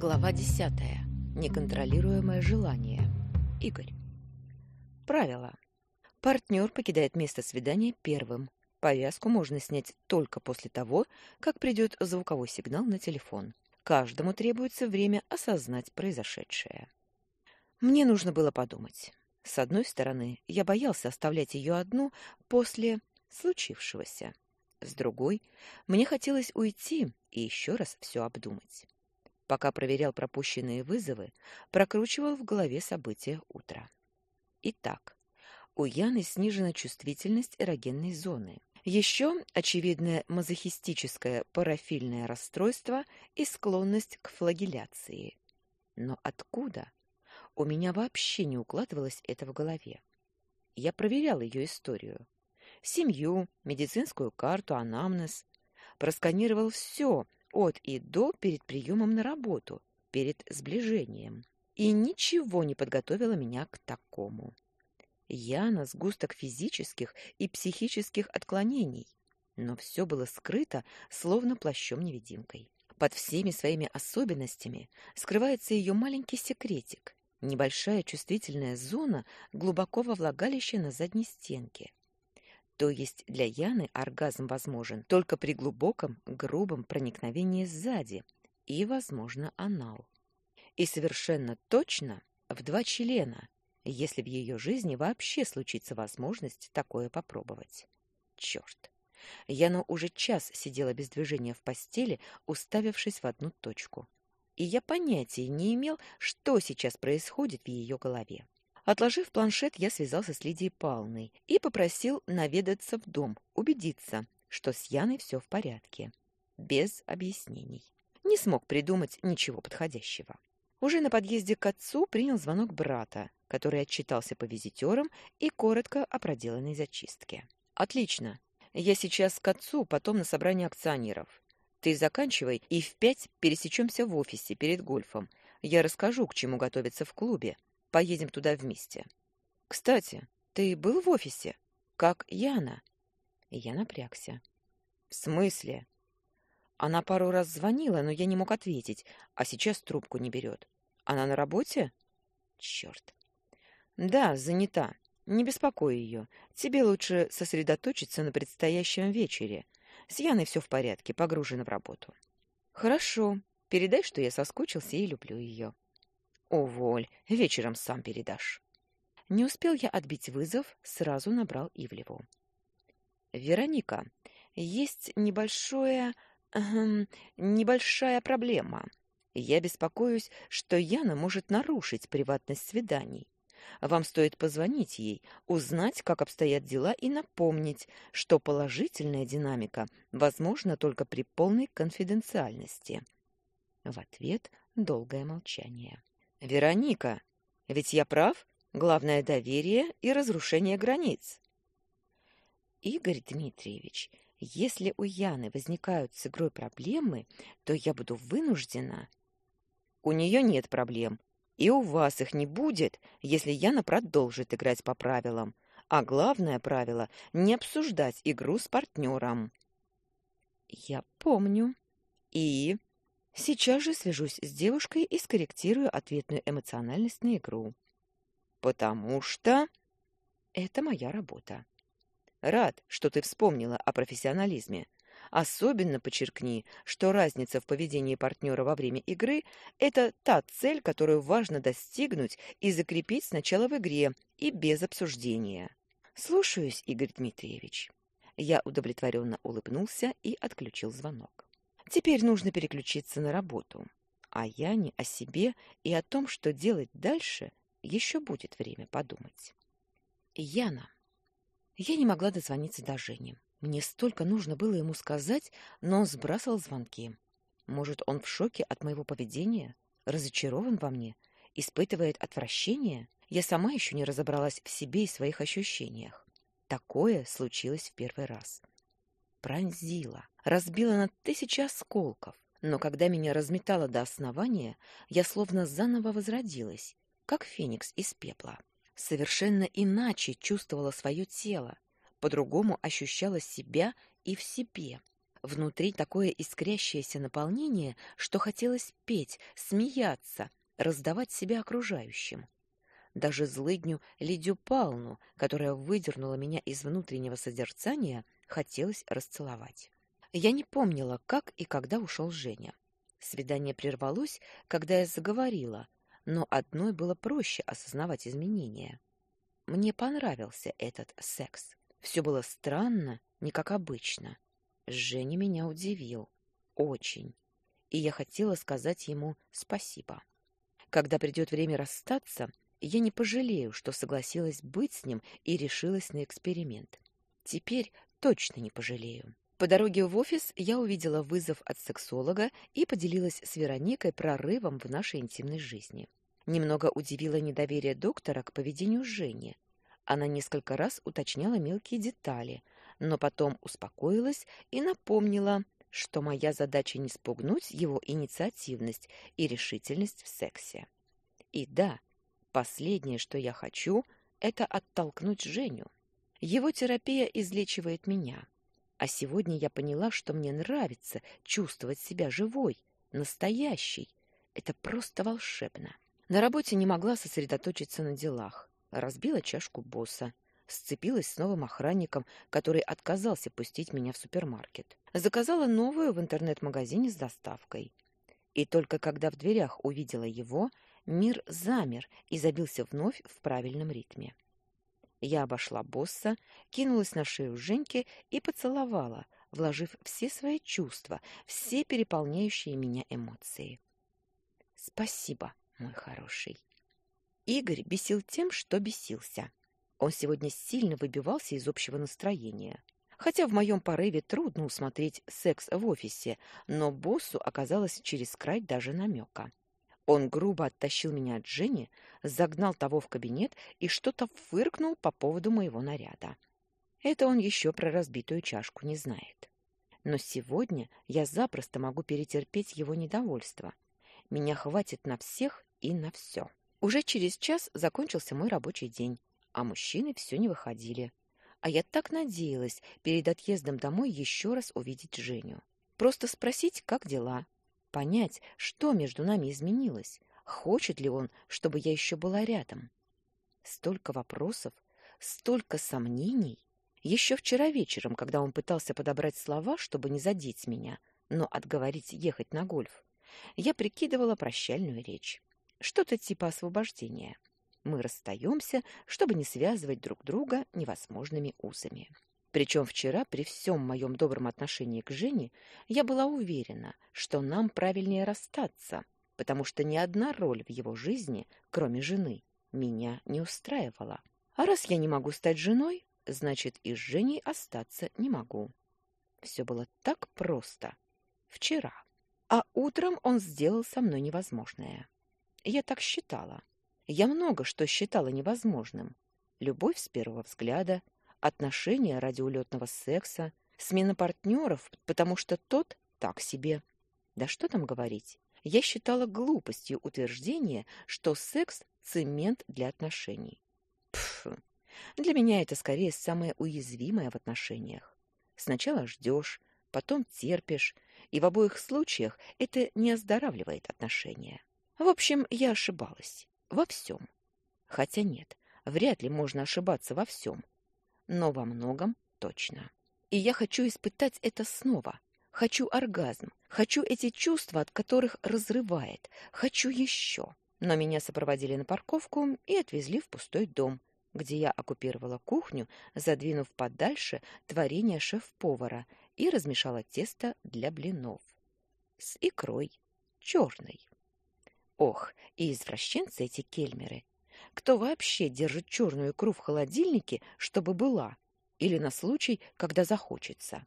Глава десятая. Неконтролируемое желание. Игорь. Правило. Партнер покидает место свидания первым. Повязку можно снять только после того, как придет звуковой сигнал на телефон. Каждому требуется время осознать произошедшее. Мне нужно было подумать. С одной стороны, я боялся оставлять ее одну после случившегося. С другой, мне хотелось уйти и еще раз все обдумать. Пока проверял пропущенные вызовы, прокручивал в голове события утра. Итак, у Яны снижена чувствительность эрогенной зоны. Еще очевидное мазохистическое парафильное расстройство и склонность к флагеляции. Но откуда? У меня вообще не укладывалось это в голове. Я проверял ее историю. Семью, медицинскую карту, анамнез. Просканировал все, от и до перед приемом на работу, перед сближением. И ничего не подготовило меня к такому. Яна сгусток физических и психических отклонений, но все было скрыто, словно плащом-невидимкой. Под всеми своими особенностями скрывается ее маленький секретик, небольшая чувствительная зона глубоко во влагалище на задней стенке. То есть для Яны оргазм возможен только при глубоком, грубом проникновении сзади и, возможно, анал. И совершенно точно в два члена, если в ее жизни вообще случится возможность такое попробовать. Черт! Яна уже час сидела без движения в постели, уставившись в одну точку. И я понятия не имел, что сейчас происходит в ее голове. Отложив планшет, я связался с Лидией Павловной и попросил наведаться в дом, убедиться, что с Яной все в порядке. Без объяснений. Не смог придумать ничего подходящего. Уже на подъезде к отцу принял звонок брата, который отчитался по визитерам и коротко о проделанной зачистке. «Отлично. Я сейчас к отцу, потом на собрание акционеров. Ты заканчивай, и в пять пересечемся в офисе перед гольфом. Я расскажу, к чему готовиться в клубе, Поедем туда вместе. Кстати, ты был в офисе? Как Яна? Я напрягся. В смысле? Она пару раз звонила, но я не мог ответить, а сейчас трубку не берет. Она на работе? Черт. Да, занята. Не беспокой ее. Тебе лучше сосредоточиться на предстоящем вечере. С Яной все в порядке, погружена в работу. Хорошо. Передай, что я соскучился и люблю ее. Уволь, вечером сам передашь. Не успел я отбить вызов, сразу набрал Ивлеву. Вероника, есть небольшое... Эм, небольшая проблема. Я беспокоюсь, что Яна может нарушить приватность свиданий. Вам стоит позвонить ей, узнать, как обстоят дела, и напомнить, что положительная динамика возможна только при полной конфиденциальности. В ответ долгое молчание. Вероника, ведь я прав? Главное доверие и разрушение границ. Игорь Дмитриевич, если у Яны возникают с игрой проблемы, то я буду вынуждена... У нее нет проблем, и у вас их не будет, если Яна продолжит играть по правилам. А главное правило — не обсуждать игру с партнером. Я помню. И... Сейчас же свяжусь с девушкой и скорректирую ответную эмоциональность на игру. Потому что это моя работа. Рад, что ты вспомнила о профессионализме. Особенно подчеркни, что разница в поведении партнера во время игры – это та цель, которую важно достигнуть и закрепить сначала в игре и без обсуждения. Слушаюсь, Игорь Дмитриевич. Я удовлетворенно улыбнулся и отключил звонок. Теперь нужно переключиться на работу. А я не о себе и о том, что делать дальше, еще будет время подумать. Яна. Я не могла дозвониться до Жени. Мне столько нужно было ему сказать, но он сбрасывал звонки. Может, он в шоке от моего поведения? Разочарован во мне? Испытывает отвращение? Я сама еще не разобралась в себе и своих ощущениях. Такое случилось в первый раз пронзила, разбила на тысячи осколков. Но когда меня разметало до основания, я словно заново возродилась, как феникс из пепла. Совершенно иначе чувствовала свое тело, по-другому ощущала себя и в себе. Внутри такое искрящееся наполнение, что хотелось петь, смеяться, раздавать себя окружающим. Даже злыдню Лидию Палну, которая выдернула меня из внутреннего созерцания, хотелось расцеловать. Я не помнила, как и когда ушел Женя. Свидание прервалось, когда я заговорила, но одной было проще осознавать изменения. Мне понравился этот секс. Все было странно, не как обычно. Женя меня удивил. Очень. И я хотела сказать ему спасибо. Когда придет время расстаться, я не пожалею, что согласилась быть с ним и решилась на эксперимент. Теперь точно не пожалею. По дороге в офис я увидела вызов от сексолога и поделилась с Вероникой прорывом в нашей интимной жизни. Немного удивило недоверие доктора к поведению Жени. Она несколько раз уточняла мелкие детали, но потом успокоилась и напомнила, что моя задача не спугнуть его инициативность и решительность в сексе. И да, последнее, что я хочу, это оттолкнуть Женю. Его терапия излечивает меня. А сегодня я поняла, что мне нравится чувствовать себя живой, настоящей. Это просто волшебно. На работе не могла сосредоточиться на делах. Разбила чашку босса. Сцепилась с новым охранником, который отказался пустить меня в супермаркет. Заказала новую в интернет-магазине с доставкой. И только когда в дверях увидела его, мир замер и забился вновь в правильном ритме. Я обошла босса, кинулась на шею Женьки и поцеловала, вложив все свои чувства, все переполняющие меня эмоции. «Спасибо, мой хороший». Игорь бесил тем, что бесился. Он сегодня сильно выбивался из общего настроения. Хотя в моем порыве трудно усмотреть секс в офисе, но боссу оказалось через край даже намека. Он грубо оттащил меня от Жени, загнал того в кабинет и что-то фыркнул по поводу моего наряда. Это он еще про разбитую чашку не знает. Но сегодня я запросто могу перетерпеть его недовольство. Меня хватит на всех и на все. Уже через час закончился мой рабочий день, а мужчины все не выходили. А я так надеялась перед отъездом домой еще раз увидеть Женю. Просто спросить, как дела, понять, что между нами изменилось, хочет ли он, чтобы я еще была рядом. Столько вопросов, столько сомнений. Еще вчера вечером, когда он пытался подобрать слова, чтобы не задеть меня, но отговорить ехать на гольф, я прикидывала прощальную речь. Что-то типа освобождения. Мы расстаемся, чтобы не связывать друг друга невозможными узами. Причем вчера, при всем моем добром отношении к Жене, я была уверена, что нам правильнее расстаться, потому что ни одна роль в его жизни, кроме жены, меня не устраивала. А раз я не могу стать женой, значит и с Женей остаться не могу. Все было так просто. Вчера. А утром он сделал со мной невозможное. Я так считала. Я много что считала невозможным. Любовь с первого взгляда — отношения ради улетного секса, смена партнеров, потому что тот так себе. Да что там говорить? Я считала глупостью утверждение, что секс – цемент для отношений. Пф, для меня это скорее самое уязвимое в отношениях. Сначала ждешь, потом терпишь, и в обоих случаях это не оздоравливает отношения. В общем, я ошибалась. Во всем. Хотя нет, вряд ли можно ошибаться во всем но во многом точно. И я хочу испытать это снова. Хочу оргазм, хочу эти чувства, от которых разрывает, хочу еще. Но меня сопроводили на парковку и отвезли в пустой дом, где я оккупировала кухню, задвинув подальше творение шеф-повара и размешала тесто для блинов. С икрой. Черной. Ох, и извращенцы эти кельмеры. Кто вообще держит черную икру в холодильнике, чтобы была, или на случай, когда захочется?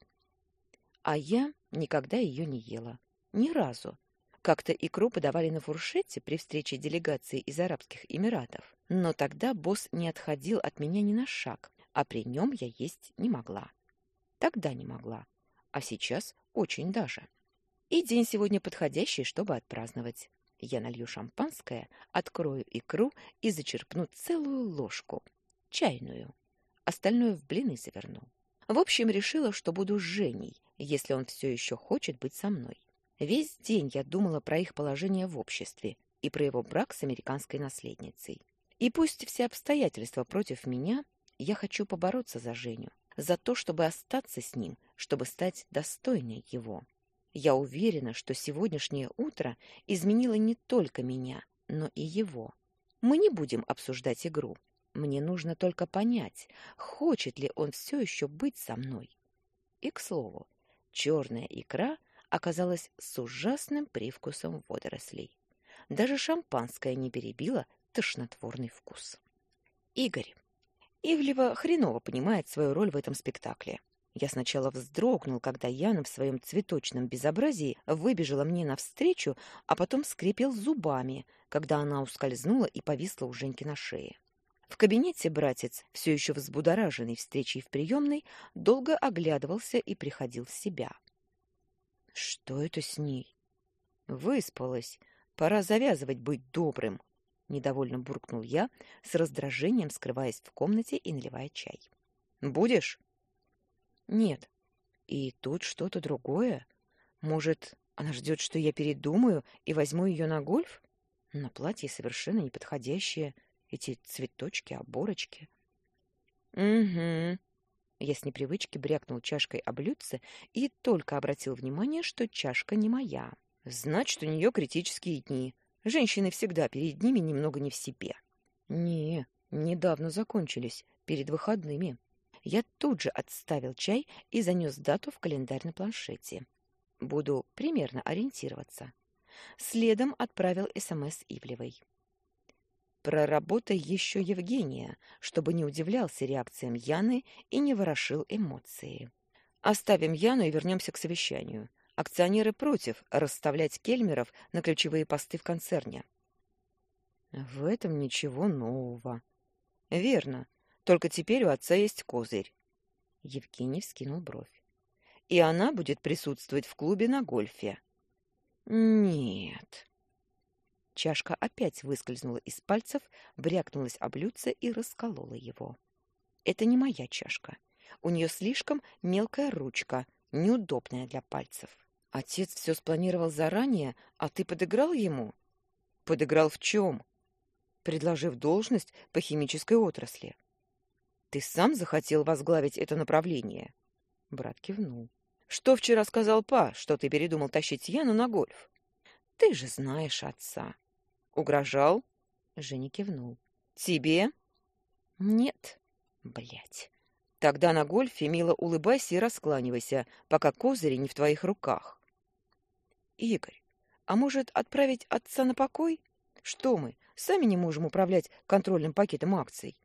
А я никогда ее не ела. Ни разу. Как-то икру подавали на фуршете при встрече делегации из Арабских Эмиратов. Но тогда босс не отходил от меня ни на шаг, а при нем я есть не могла. Тогда не могла, а сейчас очень даже. И день сегодня подходящий, чтобы отпраздновать. Я налью шампанское, открою икру и зачерпну целую ложку, чайную. Остальное в блины заверну. В общем, решила, что буду с Женей, если он все еще хочет быть со мной. Весь день я думала про их положение в обществе и про его брак с американской наследницей. И пусть все обстоятельства против меня, я хочу побороться за Женю, за то, чтобы остаться с ним, чтобы стать достойной его. Я уверена, что сегодняшнее утро изменило не только меня, но и его. Мы не будем обсуждать игру. Мне нужно только понять, хочет ли он все еще быть со мной. И, к слову, черная икра оказалась с ужасным привкусом водорослей. Даже шампанское не перебило тошнотворный вкус. Игорь. Ивлева хреново понимает свою роль в этом спектакле. Я сначала вздрогнул, когда Яна в своем цветочном безобразии выбежала мне навстречу, а потом скрипел зубами, когда она ускользнула и повисла у Женьки на шее. В кабинете братец, все еще взбудораженный встречей в приемной, долго оглядывался и приходил в себя. Что это с ней? Выспалась. Пора завязывать быть добрым. Недовольно буркнул я, с раздражением скрываясь в комнате и наливая чай. Будешь? Нет. И тут что-то другое? Может, она ждет, что я передумаю и возьму ее на гольф? На платье совершенно неподходящее. Эти цветочки, оборочки. Угу. Я с непривычки брякнул чашкой о блюдце и только обратил внимание, что чашка не моя. Значит, у нее критические дни. Женщины всегда перед ними немного не в себе. Не, недавно закончились, перед выходными я тут же отставил чай и занес дату в календарь на планшете. Буду примерно ориентироваться. Следом отправил СМС Ивлевой. Проработай еще Евгения, чтобы не удивлялся реакциям Яны и не ворошил эмоции. Оставим Яну и вернемся к совещанию. Акционеры против расставлять кельмеров на ключевые посты в концерне. В этом ничего нового. Верно. Только теперь у отца есть козырь. Евгений вскинул бровь. И она будет присутствовать в клубе на гольфе. Нет. Чашка опять выскользнула из пальцев, брякнулась об блюдце и расколола его. Это не моя чашка. У нее слишком мелкая ручка, неудобная для пальцев. Отец все спланировал заранее, а ты подыграл ему? Подыграл в чем? Предложив должность по химической отрасли. Ты сам захотел возглавить это направление? Брат кивнул. Что вчера сказал па, что ты передумал тащить Яну на гольф? Ты же знаешь отца. Угрожал? Женя кивнул. Тебе? Нет. Блять. Тогда на гольфе мило улыбайся и раскланивайся, пока козыри не в твоих руках. Игорь, а может отправить отца на покой? Что мы, сами не можем управлять контрольным пакетом акций?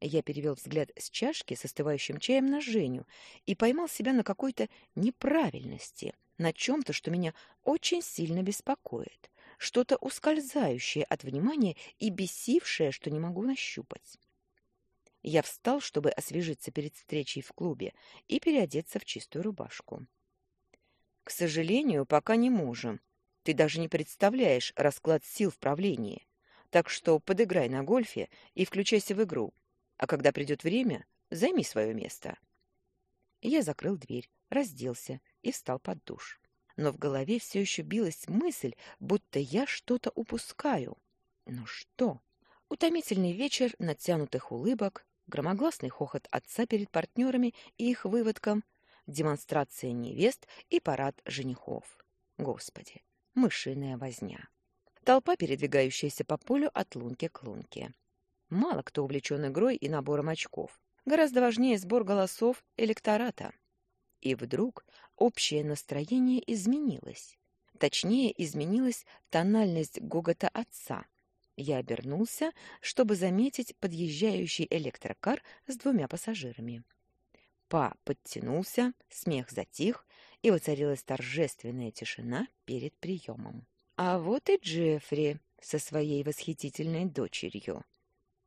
Я перевел взгляд с чашки с остывающим чаем на Женю и поймал себя на какой-то неправильности, на чем-то, что меня очень сильно беспокоит, что-то ускользающее от внимания и бесившее, что не могу нащупать. Я встал, чтобы освежиться перед встречей в клубе и переодеться в чистую рубашку. «К сожалению, пока не можем. Ты даже не представляешь расклад сил в правлении. Так что подыграй на гольфе и включайся в игру а когда придет время, займи свое место. Я закрыл дверь, разделся и встал под душ. Но в голове все еще билась мысль, будто я что-то упускаю. Но что? Утомительный вечер натянутых улыбок, громогласный хохот отца перед партнерами и их выводком, демонстрация невест и парад женихов. Господи, мышиная возня. Толпа, передвигающаяся по полю от лунки к лунке. Мало кто увлечен игрой и набором очков. Гораздо важнее сбор голосов электората. И вдруг общее настроение изменилось. Точнее, изменилась тональность гогота отца. Я обернулся, чтобы заметить подъезжающий электрокар с двумя пассажирами. Па подтянулся, смех затих, и воцарилась торжественная тишина перед приемом. А вот и Джеффри со своей восхитительной дочерью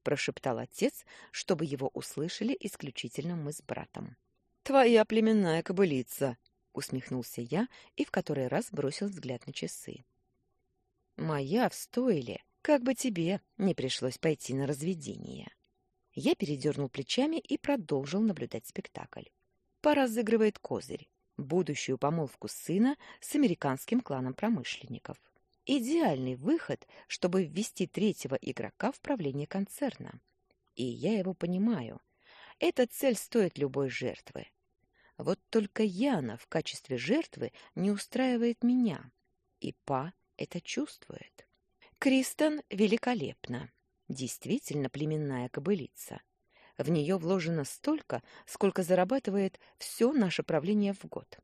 прошептал отец, чтобы его услышали исключительно мы с братом. Твоя племенная кобылица, усмехнулся я и в который раз бросил взгляд на часы. Моя в стойле, как бы тебе не пришлось пойти на разведение. Я передернул плечами и продолжил наблюдать спектакль. Пора разыгрывает козырь. будущую помолвку сына с американским кланом промышленников. Идеальный выход, чтобы ввести третьего игрока в правление концерна. И я его понимаю. Эта цель стоит любой жертвы. Вот только Яна в качестве жертвы не устраивает меня. И Па это чувствует. Кристен великолепна. Действительно племенная кобылица. В нее вложено столько, сколько зарабатывает все наше правление в год.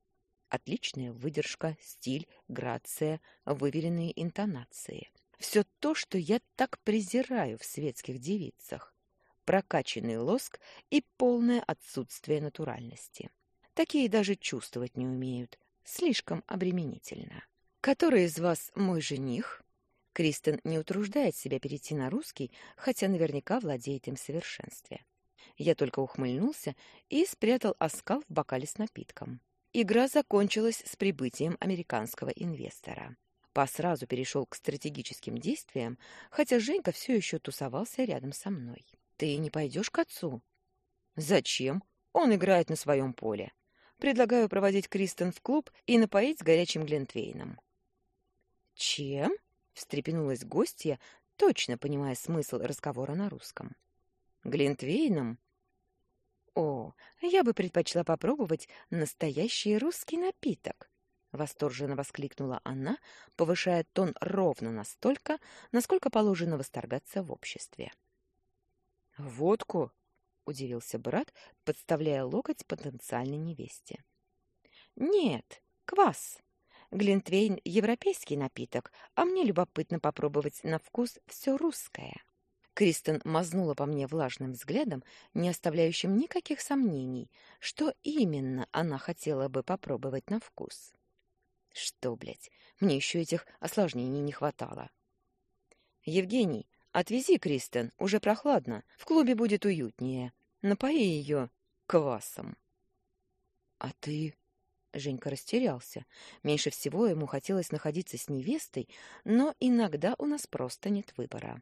Отличная выдержка, стиль, грация, выверенные интонации. Все то, что я так презираю в светских девицах. Прокачанный лоск и полное отсутствие натуральности. Такие даже чувствовать не умеют. Слишком обременительно. Который из вас мой жених? Кристен не утруждает себя перейти на русский, хотя наверняка владеет им совершенстве. Я только ухмыльнулся и спрятал оскал в бокале с напитком. Игра закончилась с прибытием американского инвестора. Па сразу перешел к стратегическим действиям, хотя Женька все еще тусовался рядом со мной. «Ты не пойдешь к отцу?» «Зачем? Он играет на своем поле. Предлагаю проводить Кристен в клуб и напоить горячим глинтвейном». «Чем?» — встрепенулась гостья, точно понимая смысл разговора на русском. «Глинтвейном?» «О, я бы предпочла попробовать настоящий русский напиток!» Восторженно воскликнула она, повышая тон ровно настолько, насколько положено восторгаться в обществе. «Водку?» — удивился брат, подставляя локоть потенциальной невесте. «Нет, квас. Глинтвейн — европейский напиток, а мне любопытно попробовать на вкус все русское». Кристен мазнула по мне влажным взглядом, не оставляющим никаких сомнений, что именно она хотела бы попробовать на вкус. Что, блядь, мне еще этих осложнений не хватало. Евгений, отвези Кристен, уже прохладно, в клубе будет уютнее. Напои ее квасом. А ты... Женька растерялся. Меньше всего ему хотелось находиться с невестой, но иногда у нас просто нет выбора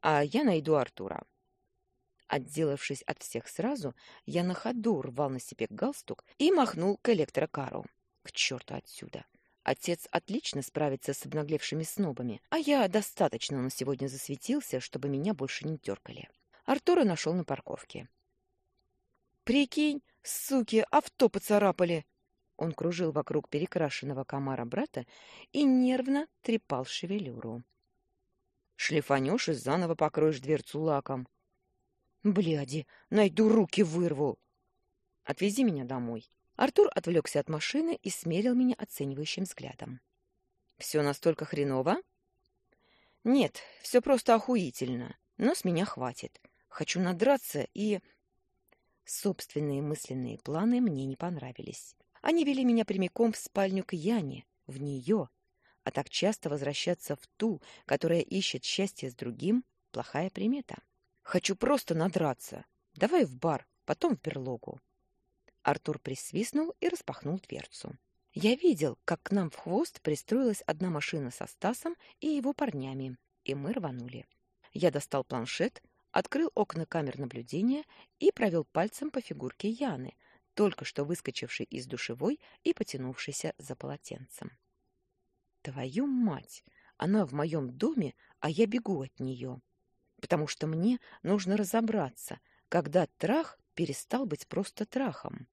а я найду Артура. Отделавшись от всех сразу, я на ходу рвал на себе галстук и махнул к электрокару. К черту отсюда! Отец отлично справится с обнаглевшими снобами, а я достаточно на сегодня засветился, чтобы меня больше не дергали. Артура нашел на парковке. «Прикинь, суки, авто поцарапали!» Он кружил вокруг перекрашенного комара брата и нервно трепал шевелюру. Шлифанешь и заново покроешь дверцу лаком. Бляди, найду руки вырву. Отвези меня домой. Артур отвлекся от машины и смерил меня оценивающим взглядом. Все настолько хреново? Нет, все просто охуительно, но с меня хватит. Хочу надраться и... Собственные мысленные планы мне не понравились. Они вели меня прямиком в спальню к Яне, в нее, а так часто возвращаться в ту, которая ищет счастье с другим, плохая примета. Хочу просто надраться. Давай в бар, потом в берлогу. Артур присвистнул и распахнул дверцу. Я видел, как к нам в хвост пристроилась одна машина со Стасом и его парнями, и мы рванули. Я достал планшет, открыл окна камер наблюдения и провел пальцем по фигурке Яны, только что выскочившей из душевой и потянувшейся за полотенцем. Твою мать! Она в моем доме, а я бегу от нее. Потому что мне нужно разобраться, когда трах перестал быть просто трахом.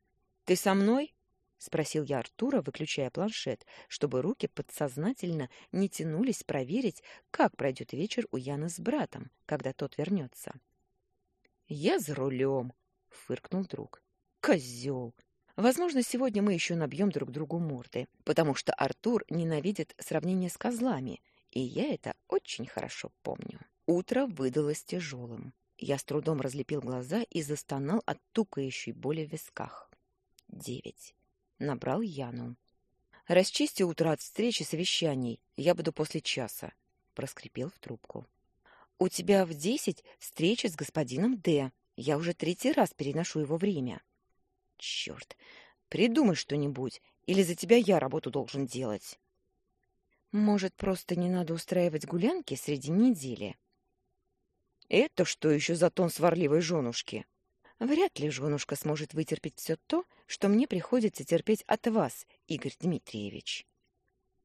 «Ты со мной?» — спросил я Артура, выключая планшет, чтобы руки подсознательно не тянулись проверить, как пройдет вечер у Яны с братом, когда тот вернется. «Я за рулем», — фыркнул друг. «Козел! Возможно, сегодня мы еще набьем друг другу морды, потому что Артур ненавидит сравнение с козлами, и я это очень хорошо помню. Утро выдалось тяжелым. Я с трудом разлепил глаза и застонал от тукающей боли в висках. Девять. Набрал Яну. «Расчисти утро от встречи совещаний. Я буду после часа», — проскрипел в трубку. «У тебя в десять встреча с господином Д. Я уже третий раз переношу его время». Черт! Придумай что-нибудь, или за тебя я работу должен делать. Может, просто не надо устраивать гулянки среди недели? Это что еще за тон сварливой женушки? Вряд ли женушка сможет вытерпеть все то, что мне приходится терпеть от вас, Игорь Дмитриевич».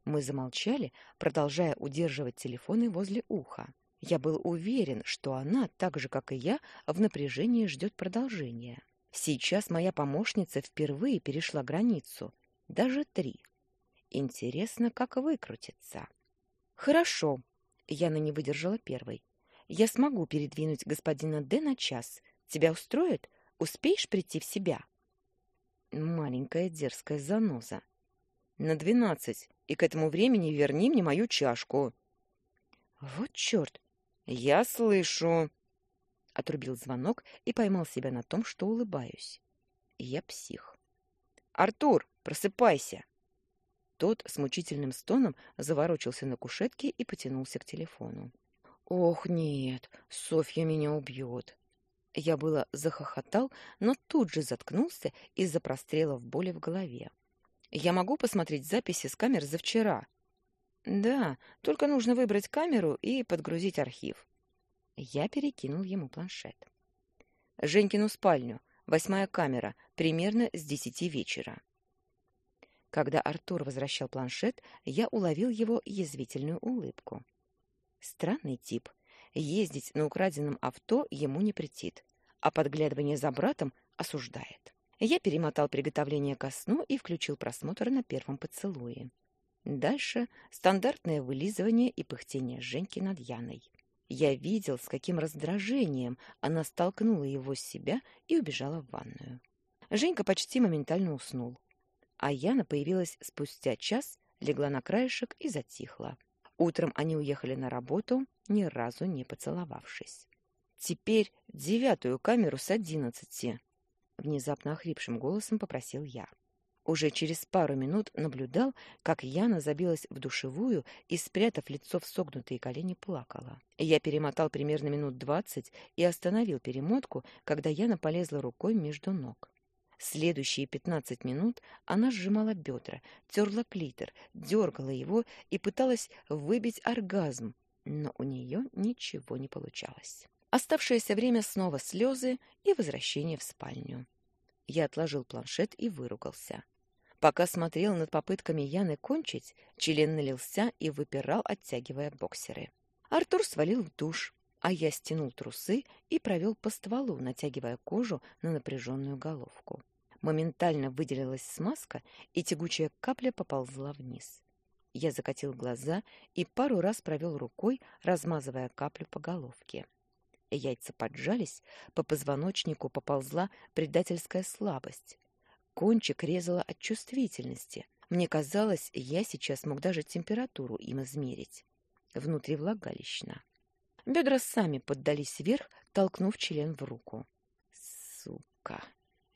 Мы замолчали, продолжая удерживать телефоны возле уха. Я был уверен, что она, так же, как и я, в напряжении ждет продолжения. Сейчас моя помощница впервые перешла границу. Даже три. Интересно, как выкрутится. «Хорошо», — Яна не выдержала первой. «Я смогу передвинуть господина Д на час. Тебя устроит? Успеешь прийти в себя?» Маленькая дерзкая заноза. «На двенадцать, и к этому времени верни мне мою чашку». «Вот черт! Я слышу!» Отрубил звонок и поймал себя на том, что улыбаюсь. Я псих. «Артур, просыпайся!» Тот с мучительным стоном заворочился на кушетке и потянулся к телефону. «Ох, нет, Софья меня убьет!» Я было захохотал, но тут же заткнулся из-за прострела в боли в голове. «Я могу посмотреть записи с камер за вчера?» «Да, только нужно выбрать камеру и подгрузить архив». Я перекинул ему планшет. «Женькину спальню, восьмая камера, примерно с десяти вечера». Когда Артур возвращал планшет, я уловил его язвительную улыбку. Странный тип. Ездить на украденном авто ему не претит а подглядывание за братом осуждает. Я перемотал приготовление ко сну и включил просмотр на первом поцелуе. Дальше стандартное вылизывание и пыхтение Женьки над Яной. Я видел, с каким раздражением она столкнула его с себя и убежала в ванную. Женька почти моментально уснул. А Яна появилась спустя час, легла на краешек и затихла. Утром они уехали на работу, ни разу не поцеловавшись. Теперь девятую камеру с одиннадцати. Внезапно охрипшим голосом попросил я. Уже через пару минут наблюдал, как Яна забилась в душевую и, спрятав лицо в согнутые колени, плакала. Я перемотал примерно минут двадцать и остановил перемотку, когда Яна полезла рукой между ног. Следующие пятнадцать минут она сжимала бедра, терла клитор, дергала его и пыталась выбить оргазм, но у нее ничего не получалось. Оставшееся время снова слезы и возвращение в спальню. Я отложил планшет и выругался. Пока смотрел над попытками Яны кончить, член налился и выпирал, оттягивая боксеры. Артур свалил в душ, а я стянул трусы и провел по стволу, натягивая кожу на напряженную головку. Моментально выделилась смазка, и тягучая капля поползла вниз. Я закатил глаза и пару раз провел рукой, размазывая каплю по головке. Яйца поджались, по позвоночнику поползла предательская слабость. Кончик резало от чувствительности. Мне казалось, я сейчас мог даже температуру им измерить. Внутри влагалищно. Бедра сами поддались вверх, толкнув член в руку. Сука!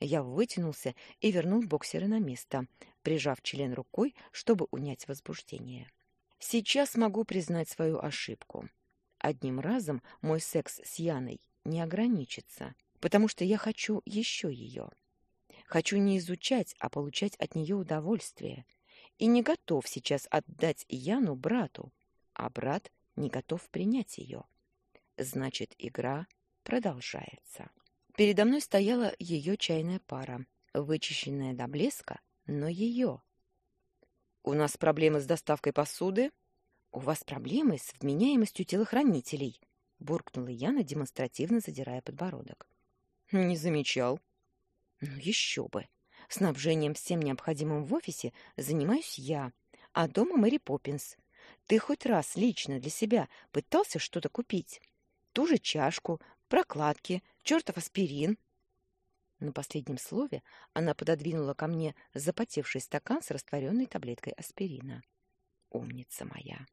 Я вытянулся и вернул боксеры на место, прижав член рукой, чтобы унять возбуждение. Сейчас могу признать свою ошибку. Одним разом мой секс с Яной не ограничится, потому что я хочу еще ее. Хочу не изучать, а получать от нее удовольствие. И не готов сейчас отдать Яну брату, а брат не готов принять ее. Значит, игра продолжается. Передо мной стояла ее чайная пара, вычищенная до блеска, но ее. «У нас проблемы с доставкой посуды?» «У вас проблемы с вменяемостью телохранителей», — буркнула Яна, демонстративно задирая подбородок. «Не замечал». «Ну еще бы. Снабжением всем необходимым в офисе занимаюсь я, а дома Мэри Поппинс. Ты хоть раз лично для себя пытался что-то купить? Ту же чашку, прокладки, чертов аспирин?» На последнем слове она пододвинула ко мне запотевший стакан с растворенной таблеткой аспирина. «Умница моя!»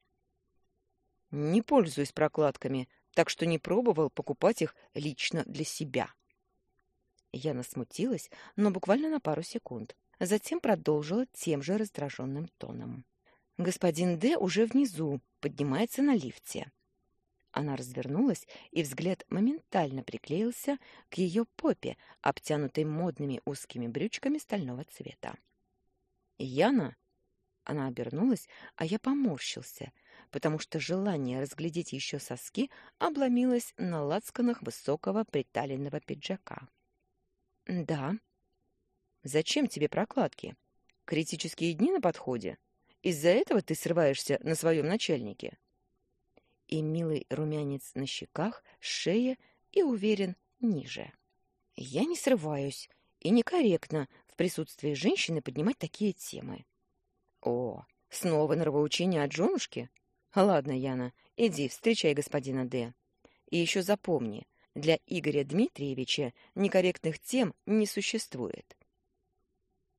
Не пользуюсь прокладками, так что не пробовал покупать их лично для себя. Я насмутилась, но буквально на пару секунд. Затем продолжила тем же раздраженным тоном. «Господин Д. уже внизу, поднимается на лифте». Она развернулась, и взгляд моментально приклеился к ее попе, обтянутой модными узкими брючками стального цвета. «Яна?» Она обернулась, а я поморщился, потому что желание разглядеть еще соски обломилось на лацканах высокого приталенного пиджака. «Да». Зачем тебе прокладки? Критические дни на подходе? Из-за этого ты срываешься на своем начальнике?» И милый румянец на щеках, шее и уверен ниже. «Я не срываюсь, и некорректно в присутствии женщины поднимать такие темы». «О, снова нравоучение от женушки? Ладно, Яна, иди, встречай господина Д. И еще запомни, для Игоря Дмитриевича некорректных тем не существует.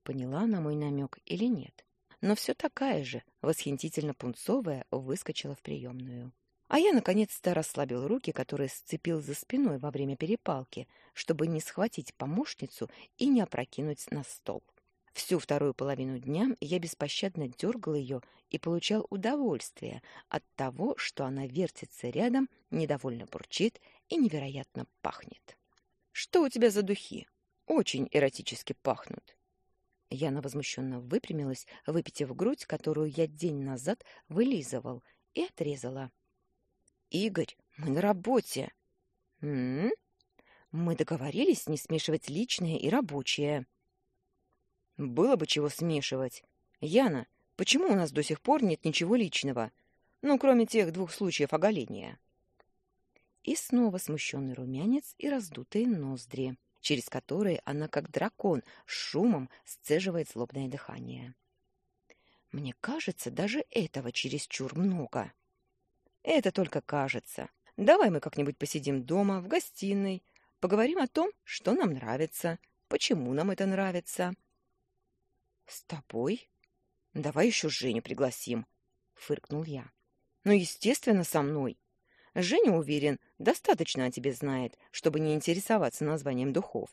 Поняла она мой намек или нет? Но все такая же, восхитительно пунцовая, выскочила в приемную. А я, наконец-то, расслабил руки, которые сцепил за спиной во время перепалки, чтобы не схватить помощницу и не опрокинуть на стол. Всю вторую половину дня я беспощадно дергал ее и получал удовольствие от того, что она вертится рядом, недовольно бурчит и невероятно пахнет. «Что у тебя за духи? Очень эротически пахнут». Яна возмущенно выпрямилась, выпитив грудь, которую я день назад вылизывал, и отрезала. «Игорь, мы на работе!» «М, -м? Мы договорились не смешивать личное и рабочее». «Было бы чего смешивать. Яна, почему у нас до сих пор нет ничего личного? Ну, кроме тех двух случаев оголения». И снова смущенный румянец и раздутые ноздри через которые она, как дракон, шумом сцеживает злобное дыхание. Мне кажется, даже этого чересчур много. Это только кажется. Давай мы как-нибудь посидим дома, в гостиной, поговорим о том, что нам нравится, почему нам это нравится. С тобой? Давай еще Женю пригласим, фыркнул я. Ну, естественно, со мной. Женя, уверен, достаточно о тебе знает, чтобы не интересоваться названием духов.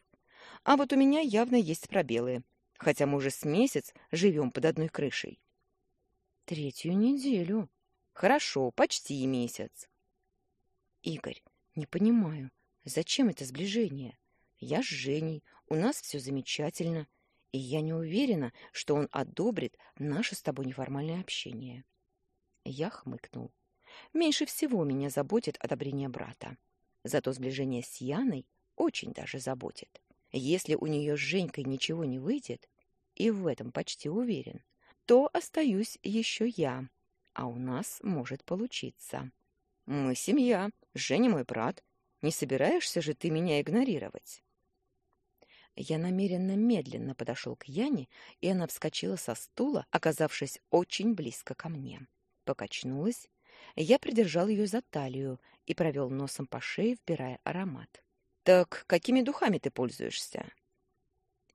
А вот у меня явно есть пробелы, хотя мы уже с месяц живем под одной крышей. Третью неделю. Хорошо, почти месяц. Игорь, не понимаю, зачем это сближение? Я с Женей, у нас все замечательно, и я не уверена, что он одобрит наше с тобой неформальное общение. Я хмыкнул. Меньше всего меня заботит одобрение брата. Зато сближение с Яной очень даже заботит. Если у нее с Женькой ничего не выйдет, и в этом почти уверен, то остаюсь еще я, а у нас может получиться. Мы семья, Женя мой брат. Не собираешься же ты меня игнорировать? Я намеренно медленно подошел к Яне, и она вскочила со стула, оказавшись очень близко ко мне. Покачнулась я придержал ее за талию и провел носом по шее, вбирая аромат. «Так какими духами ты пользуешься?»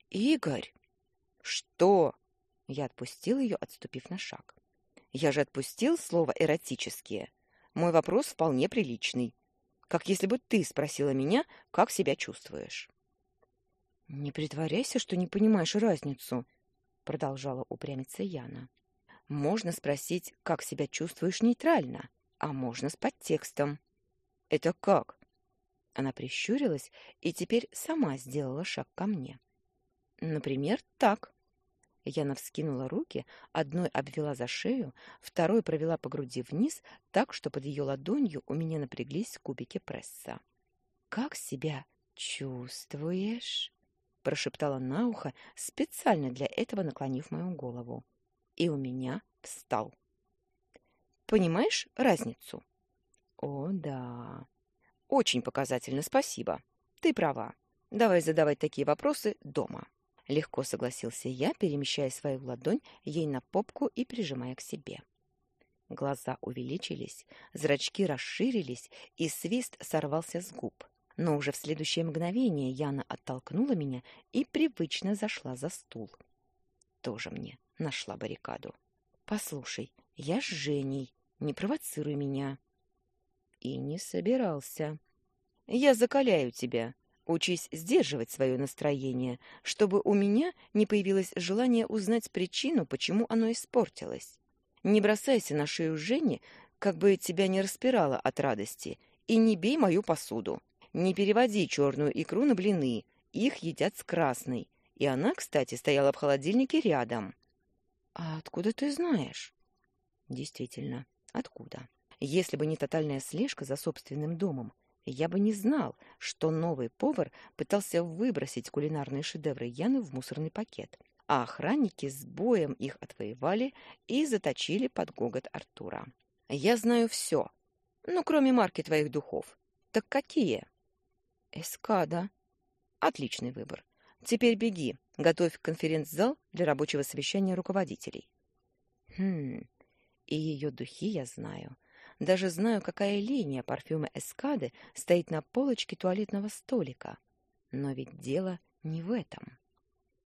«Игорь!» «Что?» Я отпустил ее, отступив на шаг. «Я же отпустил слово «эротические». Мой вопрос вполне приличный. Как если бы ты спросила меня, как себя чувствуешь». «Не притворяйся, что не понимаешь разницу», — продолжала упрямиться Яна. Можно спросить, как себя чувствуешь нейтрально, а можно с подтекстом. Это как? Она прищурилась и теперь сама сделала шаг ко мне. Например, так. Яна вскинула руки, одной обвела за шею, второй провела по груди вниз, так что под ее ладонью у меня напряглись кубики пресса. «Как себя чувствуешь?» — прошептала на ухо, специально для этого наклонив мою голову и у меня встал. Понимаешь разницу? О, да. Очень показательно, спасибо. Ты права. Давай задавать такие вопросы дома. Легко согласился я, перемещая свою ладонь ей на попку и прижимая к себе. Глаза увеличились, зрачки расширились, и свист сорвался с губ. Но уже в следующее мгновение Яна оттолкнула меня и привычно зашла за стул. Тоже мне нашла баррикаду. «Послушай, я с Женей, не провоцируй меня». И не собирался. «Я закаляю тебя. Учись сдерживать свое настроение, чтобы у меня не появилось желание узнать причину, почему оно испортилось. Не бросайся на шею Жени, как бы тебя не распирало от радости, и не бей мою посуду. Не переводи черную икру на блины, их едят с красной. И она, кстати, стояла в холодильнике рядом. «А откуда ты знаешь?» «Действительно, откуда? Если бы не тотальная слежка за собственным домом, я бы не знал, что новый повар пытался выбросить кулинарные шедевры Яны в мусорный пакет, а охранники с боем их отвоевали и заточили под гогот Артура. Я знаю все, ну, кроме марки твоих духов. Так какие? Эскада. Отличный выбор. Теперь беги, готовь конференц-зал для рабочего совещания руководителей. Хм, и ее духи я знаю. Даже знаю, какая линия парфюма Эскады стоит на полочке туалетного столика. Но ведь дело не в этом.